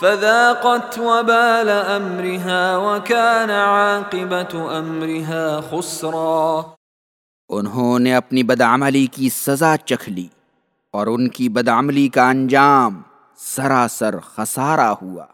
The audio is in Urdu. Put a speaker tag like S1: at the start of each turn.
S1: فذاقت وبال امرها وكان عاقبة امرها خسرا۔
S2: انہوں نے اپنی بدعملی کی سزا چکھ لی اور ان کی بدعملی کا انجام سراسر خسارہ ہوا۔